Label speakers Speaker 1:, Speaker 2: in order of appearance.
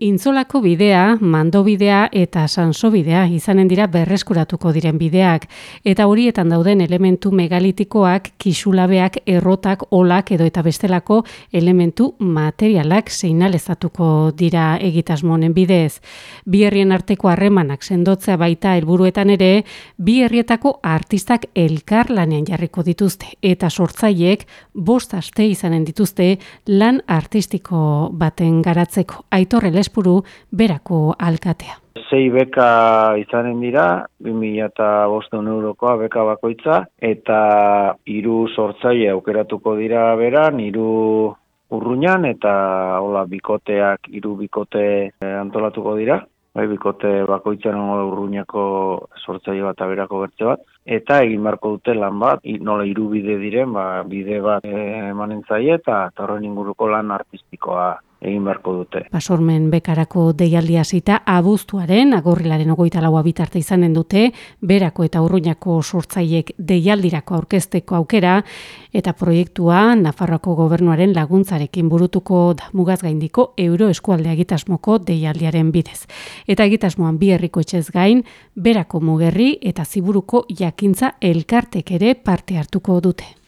Speaker 1: Intzolako bidea, mando bidea eta sanso bidea izanen dira berreskuratuko diren bideak eta horietan dauden elementu megalitikoak, kisulabeak, errotak, olak edo eta bestelako elementu materialak seinalezatuko dira egitasmonen bidez. Bi herrien arteko harremanak sendotzea baita helburuetan ere, bi herrietako artistak elkar lanean jarriko dituzte eta sortzaileek bost aste izanen dituzte lan artistiko baten garatzeko. Aitorre Espuru berako alkatea.
Speaker 2: Sei beka izanen dira, 2000 eta bosteun eurokoa beka bakoitza, eta hiru sortzaile aukeratuko dira beran, hiru urruñan, eta hola bikoteak, hiru bikote eh, antolatuko dira. Bai, bikote bakoitzan urruñako sortzaile bat aberako bertze bat. Eta egin barko dute lan bat, nola hiru bide diren, ba, bide bat eh, emanen zaie, eta horren inguruko lan artistikoa egin beharko dute.
Speaker 1: Basormen bekarako deialdia zita abuztuaren, agorrilaren ogoita laua bitarte izanen dute, berako eta urruñako sortzaiek deialdirako aurkezteko aukera, eta proiektua Nafarroako gobernuaren laguntzarekin burutuko da mugaz gaindiko euro eskualdea egitasmoko deialdiaren bidez. Eta egitasmoan bi herriko etxez gain, berako mugerri eta ziburuko jakintza elkartek ere parte hartuko dute.